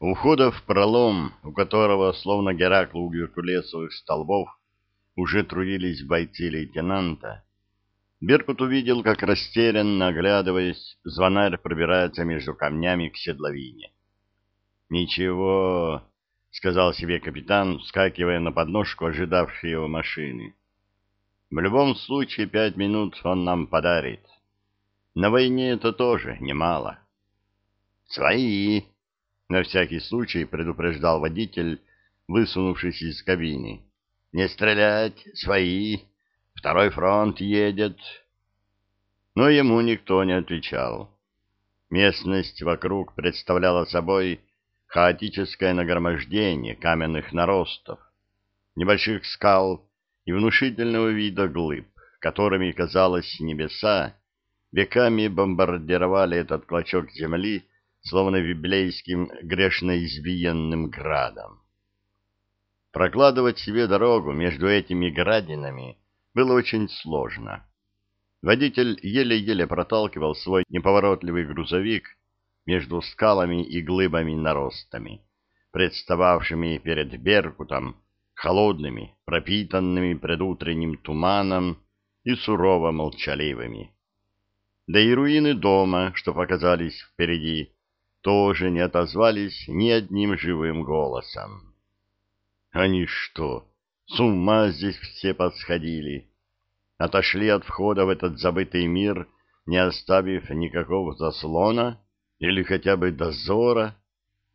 У в пролом, у которого, словно Геракл у геркулесовых столбов, уже трудились бойцы лейтенанта, Беркут увидел, как растерянно оглядываясь, звонарь пробирается между камнями к седловине. «Ничего», — сказал себе капитан, вскакивая на подножку ожидавшей его машины. «В любом случае пять минут он нам подарит. На войне это тоже немало». «Свои!» — на всякий случай предупреждал водитель, высунувшись из кабины. «Не стрелять! Свои! Второй фронт едет!» Но ему никто не отвечал. Местность вокруг представляла собой хаотическое нагромождение каменных наростов, небольших скал и внушительного вида глыб, которыми, казалось, небеса веками бомбардировали этот клочок земли, словно библейским грешно избиенным градом. Прокладывать себе дорогу между этими градинами было очень сложно. Водитель еле-еле проталкивал свой неповоротливый грузовик между скалами и глыбами наростами, представавшими перед Беркутом холодными, пропитанными предутренним туманом и сурово молчаливыми. Да и руины дома, что показались впереди, тоже не отозвались ни одним живым голосом. Они что, с ума здесь все подсходили? Отошли от входа в этот забытый мир, не оставив никакого заслона? Или хотя бы дозора?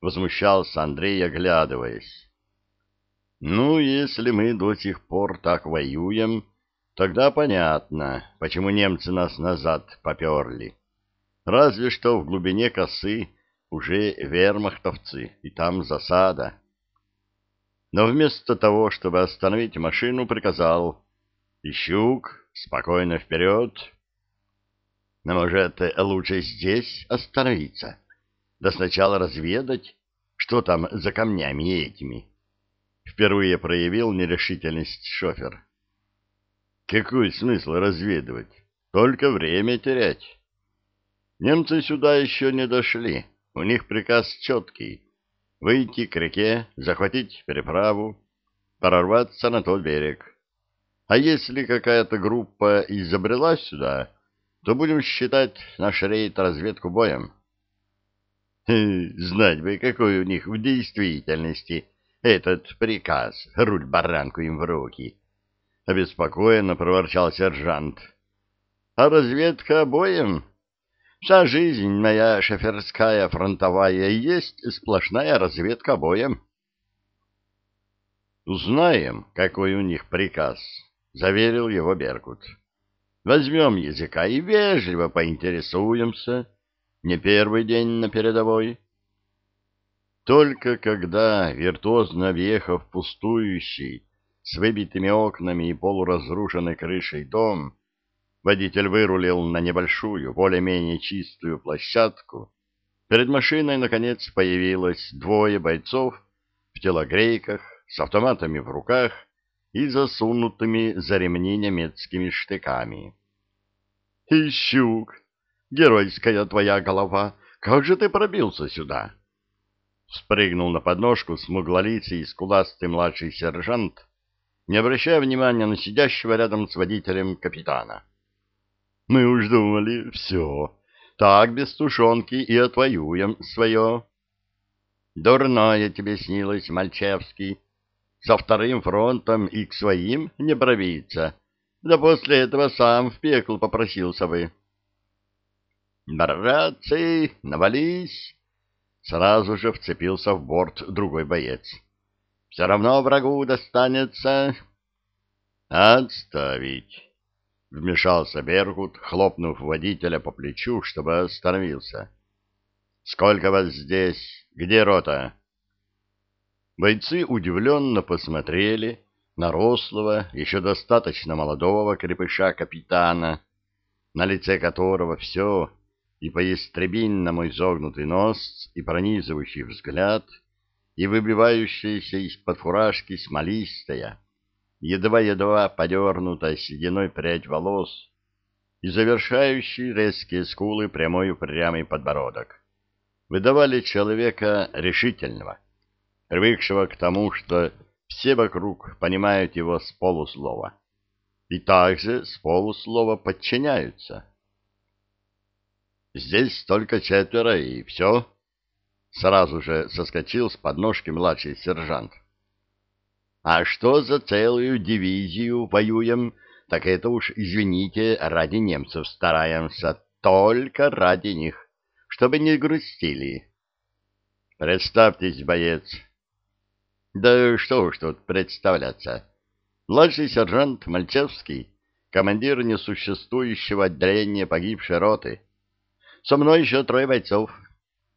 Возмущался Андрей, оглядываясь. Ну, если мы до сих пор так воюем, тогда понятно, почему немцы нас назад поперли. Разве что в глубине косы уже вермахтовцы, и там засада. Но вместо того, чтобы остановить машину, приказал «Ищук, спокойно вперед!» Но, может, лучше здесь остановиться? Да сначала разведать, что там за камнями этими. Впервые проявил нерешительность шофер. Какой смысл разведывать? Только время терять. Немцы сюда еще не дошли. У них приказ четкий — выйти к реке, захватить переправу, прорваться на тот берег. А если какая-то группа изобрела сюда, то будем считать наш рейд разведку боем. Знать бы, какой у них в действительности этот приказ, руль баранку им в руки. Обеспокоенно проворчал сержант. А разведка боем? Вся жизнь моя шоферская фронтовая есть сплошная разведка боем. Узнаем, какой у них приказ, заверил его Беркут. Возьмем языка и вежливо поинтересуемся. Не первый день на передовой. Только когда, виртуозно объехав пустующий, с выбитыми окнами и полуразрушенной крышей дом, водитель вырулил на небольшую, более-менее чистую площадку, перед машиной, наконец, появилось двое бойцов в телогрейках, с автоматами в руках и засунутыми за ремни немецкими штыками. «Ищук, геройская твоя голова, как же ты пробился сюда?» Спрыгнул на подножку смуглолицый и скуластый младший сержант, не обращая внимания на сидящего рядом с водителем капитана. «Мы уж думали, все, так без тушенки и отвоюем свое». «Дурное тебе снилось, Мальчевский», со вторым фронтом и к своим не пробиться, да после этого сам в пекло попросился бы. «Братцы, навались!» Сразу же вцепился в борт другой боец. «Все равно врагу достанется...» «Отставить!» — вмешался Бергут, хлопнув водителя по плечу, чтобы остановился. «Сколько вас здесь? Где рота?» Бойцы удивленно посмотрели на рослого, еще достаточно молодого крепыша-капитана, на лице которого все, и по-ястребинному изогнутый нос, и пронизывающий взгляд, и выбивающаяся из-под фуражки смолистая, едва-едва подернутая сединой прядь волос, и завершающий резкие скулы прямой упрямый подбородок. выдавали человека решительного, привыкшего к тому, что все вокруг понимают его с полуслова и также с полуслова подчиняются. «Здесь только четверо, и все», — сразу же соскочил с подножки младший сержант. «А что за целую дивизию воюем, так это уж, извините, ради немцев стараемся, только ради них, чтобы не грустили». «Представьтесь, боец», да что уж тут представляться. Младший сержант Мальчевский, командир несуществующего отделения погибшей роты. Со мной еще трое бойцов.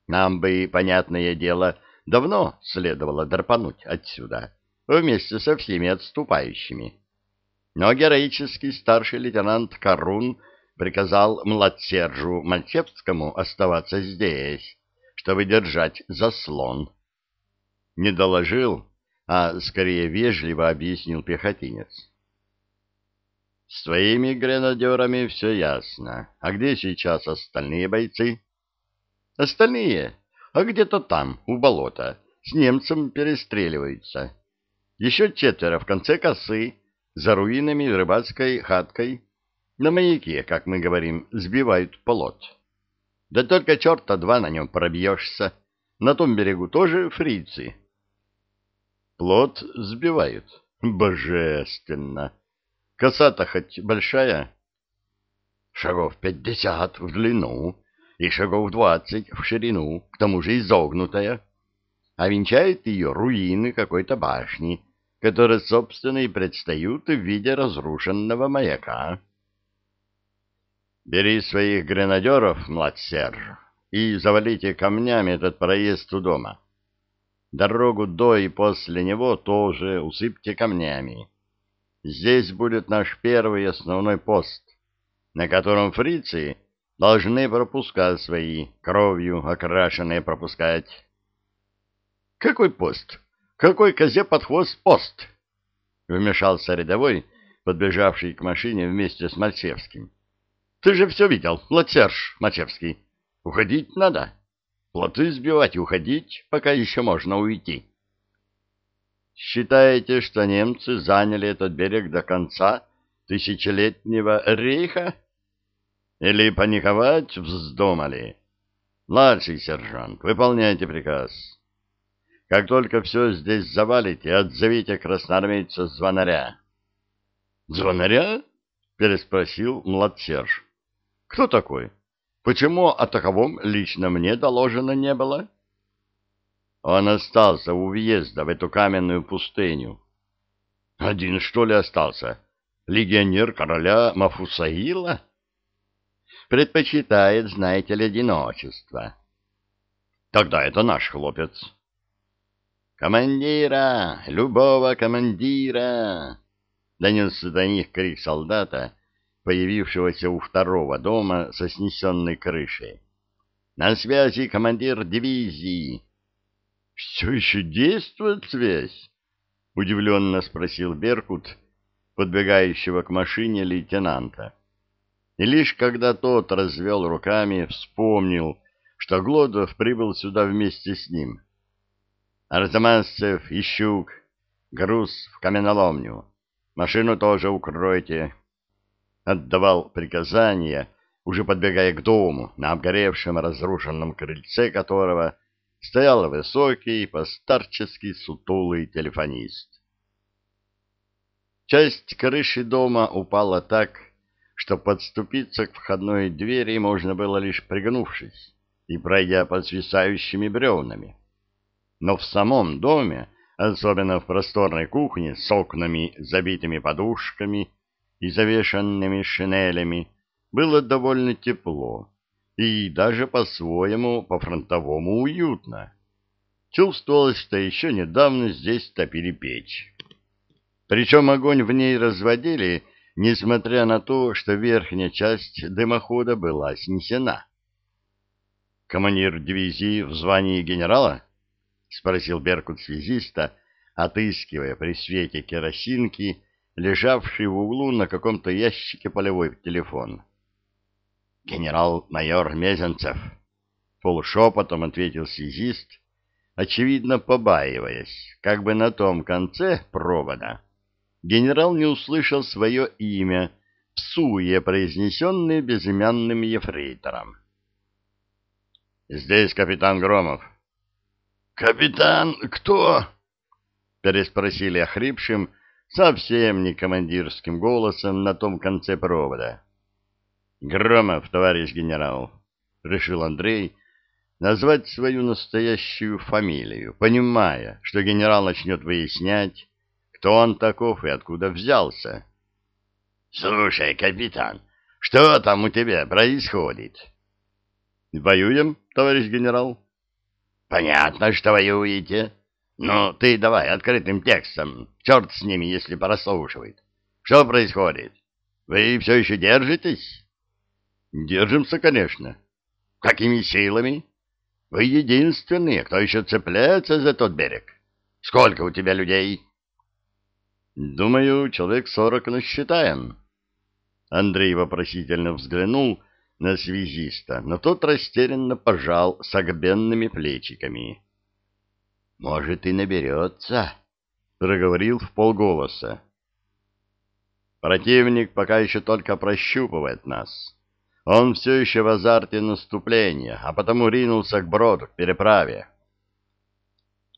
Нам бы, понятное дело, давно следовало драпануть отсюда, вместе со всеми отступающими. Но героический старший лейтенант Карун приказал младсержу Мальчевскому оставаться здесь, чтобы держать заслон. Не доложил, а скорее вежливо объяснил пехотинец. С твоими гренадерами все ясно. А где сейчас остальные бойцы? Остальные? А где-то там, у болота, с немцем перестреливаются. Еще четверо в конце косы, за руинами рыбацкой хаткой. На маяке, как мы говорим, сбивают полот. Да только черта два на нем пробьешься. На том берегу тоже фрицы. Плод сбивают. Божественно! Коса-то хоть большая? Шагов пятьдесят в длину и шагов двадцать в ширину, к тому же изогнутая. А венчает ее руины какой-то башни, которые, собственно, и предстают в виде разрушенного маяка. Бери своих гренадеров, младсерж, и завалите камнями этот проезд у дома. Дорогу до и после него тоже усыпьте камнями. Здесь будет наш первый основной пост, на котором фрицы должны пропускать свои, кровью окрашенные пропускать. Какой пост? Какой козе под хвост пост? Вмешался рядовой, подбежавший к машине вместе с Мальчевским. Ты же все видел, Лацерж Мальчевский. Уходить надо. Плоты сбивать и уходить, пока еще можно уйти. Считаете, что немцы заняли этот берег до конца тысячелетнего рейха? Или паниковать вздумали? Младший сержант, выполняйте приказ. Как только все здесь завалите, отзовите красноармейца звонаря. Звонаря? Переспросил младсерж. Кто такой? Почему о таковом лично мне доложено не было? Он остался у въезда в эту каменную пустыню. Один, что ли, остался? Легионер короля Мафусаила? Предпочитает, знаете ли, одиночество. Тогда это наш хлопец. «Командира! Любого командира!» Донесся до них крик солдата, появившегося у второго дома со снесенной крышей. «На связи командир дивизии!» «Все еще действует связь?» — удивленно спросил Беркут, подбегающего к машине лейтенанта. И лишь когда тот развел руками, вспомнил, что Глодов прибыл сюда вместе с ним. «Арзамасцев и Щук, груз в каменоломню. Машину тоже укройте, отдавал приказания, уже подбегая к дому, на обгоревшем разрушенном крыльце которого стоял высокий, постарческий сутулый телефонист. Часть крыши дома упала так, что подступиться к входной двери можно было лишь пригнувшись и пройдя под свисающими бревнами. Но в самом доме, особенно в просторной кухне с окнами, забитыми подушками, и завешенными шинелями было довольно тепло и даже по-своему по-фронтовому уютно. Чувствовалось, что еще недавно здесь топили печь. Причем огонь в ней разводили, несмотря на то, что верхняя часть дымохода была снесена. «Командир дивизии в звании генерала?» — спросил Беркут связиста, отыскивая при свете керосинки лежавший в углу на каком-то ящике полевой телефон. «Генерал-майор Мезенцев». — полушепотом ответил связист, очевидно побаиваясь, как бы на том конце провода генерал не услышал свое имя, в суе произнесенное безымянным ефрейтором. «Здесь капитан Громов». «Капитан кто?» — переспросили охрипшим, совсем не командирским голосом на том конце провода. «Громов, товарищ генерал», — решил Андрей назвать свою настоящую фамилию, понимая, что генерал начнет выяснять, кто он таков и откуда взялся. «Слушай, капитан, что там у тебя происходит?» «Воюем, товарищ генерал». «Понятно, что воюете. Ну, ты давай открытым текстом. Черт с ними, если прослушивает. Что происходит? Вы все еще держитесь?» «Держимся, конечно». «Какими силами?» «Вы единственные, кто еще цепляется за тот берег. Сколько у тебя людей?» «Думаю, человек сорок насчитаем». Андрей вопросительно взглянул на связиста, но тот растерянно пожал согбенными плечиками. «Может, и наберется», — проговорил в полголоса. «Противник пока еще только прощупывает нас. Он все еще в азарте наступления, а потому ринулся к броду, к переправе».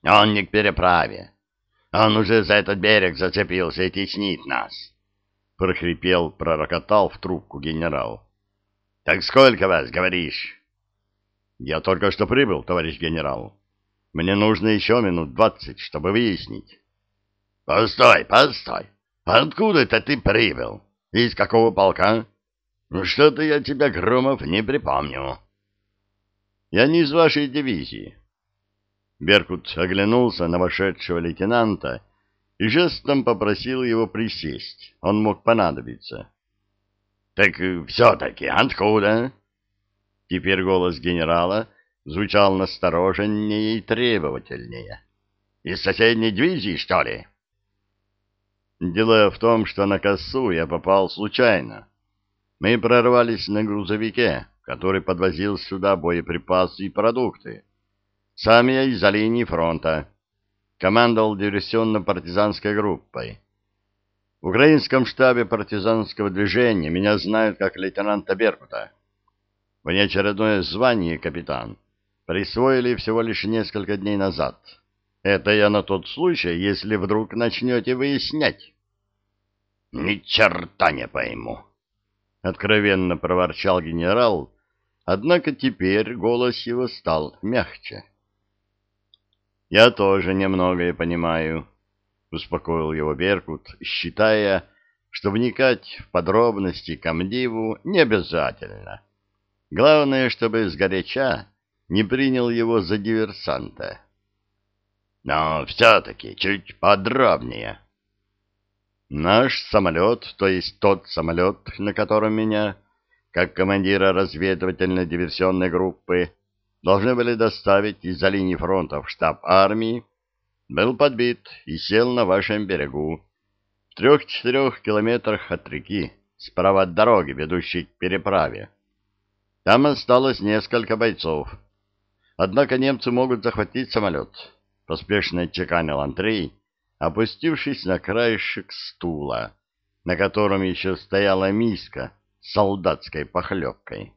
«Он не к переправе. Он уже за этот берег зацепился и теснит нас», — прохрипел, пророкотал в трубку генерал. Так сколько вас, говоришь? Я только что прибыл, товарищ генерал. Мне нужно еще минут двадцать, чтобы выяснить. Постой, постой. Откуда это ты прибыл? Из какого полка? Ну что-то я тебя, Громов, не припомню. Я не из вашей дивизии. Беркут оглянулся на вошедшего лейтенанта и жестом попросил его присесть. Он мог понадобиться. Так все-таки откуда? Теперь голос генерала звучал настороженнее и требовательнее. Из соседней дивизии, что ли? Дело в том, что на косу я попал случайно. Мы прорвались на грузовике, который подвозил сюда боеприпасы и продукты. Сам я из-за линии фронта. Командовал диверсионно-партизанской группой. В украинском штабе партизанского движения меня знают как лейтенанта Беркута. Внеочередное звание капитан присвоили всего лишь несколько дней назад. Это я на тот случай, если вдруг начнете выяснять. — Ни черта не пойму! — откровенно проворчал генерал, однако теперь голос его стал мягче. — Я тоже немногое понимаю, — успокоил его Беркут, считая, что вникать в подробности комдиву не обязательно. Главное, чтобы сгоряча не принял его за диверсанта. Но все-таки чуть подробнее. Наш самолет, то есть тот самолет, на котором меня, как командира разведывательно-диверсионной группы, должны были доставить из-за линии фронта в штаб армии, был подбит и сел на вашем берегу, в трех-четырех километрах от реки, справа от дороги, ведущей к переправе. Там осталось несколько бойцов. Однако немцы могут захватить самолет, — поспешно чеканил Андрей, опустившись на краешек стула, на котором еще стояла миска с солдатской похлебкой.